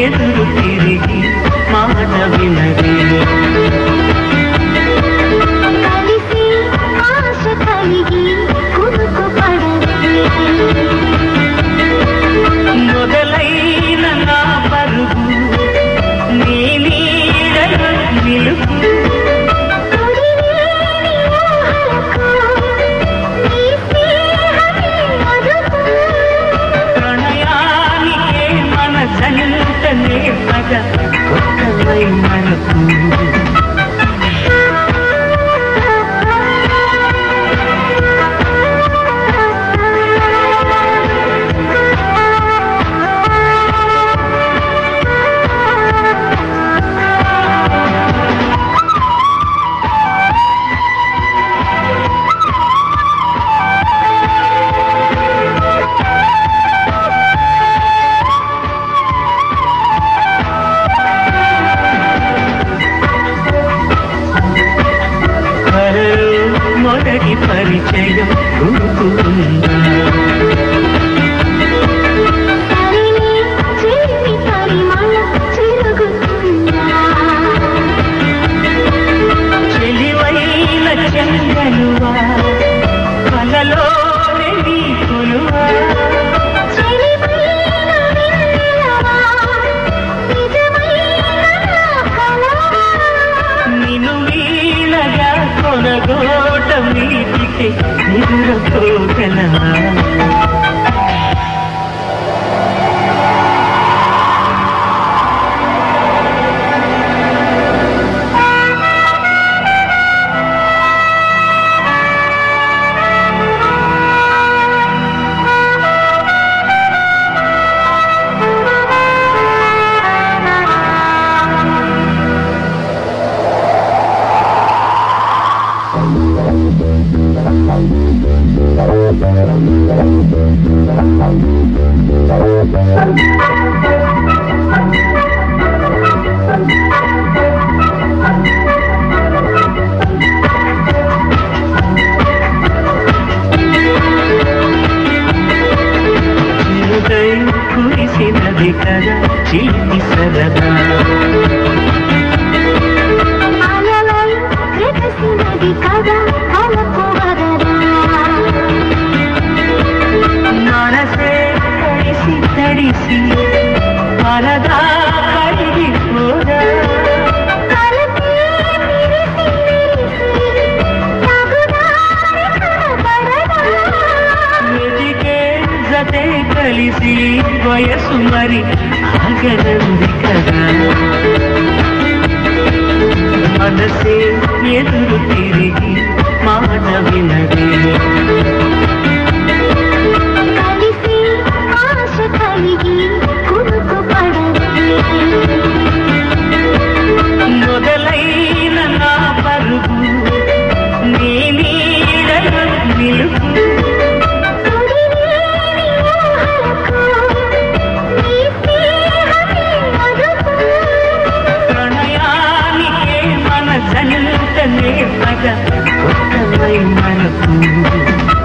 ఎదురు తిరిగి మాట వినదే ఆశ కలిగి కురుకు మొదలైన నా పరుగు నీ నీడలో నిలుపు. తొడివేని ఊహలకు ಕೊಟ್ಟನೇ ಮಗ ಕೊಟ್ಟನೇ ಮನಕು ഹൃദയം மதுர கோகலா కురిసినది కదా చిలిపి సరదా అలలై కదా. తడిసి పరదా కడిగిపోదా కలిసి వయసు మరి ఆగనంది కదా. మనసే ఎదురు తిరిగి మానవిన కనులుతనే పగ మనకు